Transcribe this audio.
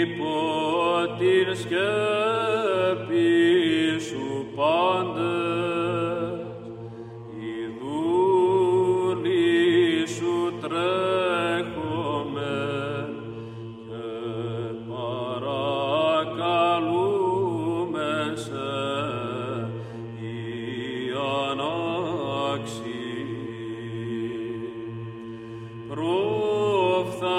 υπό την σκέπη σου πάντες, οι δούλοι σου και παρακαλούμε σε η ανάξη. Προφθάσω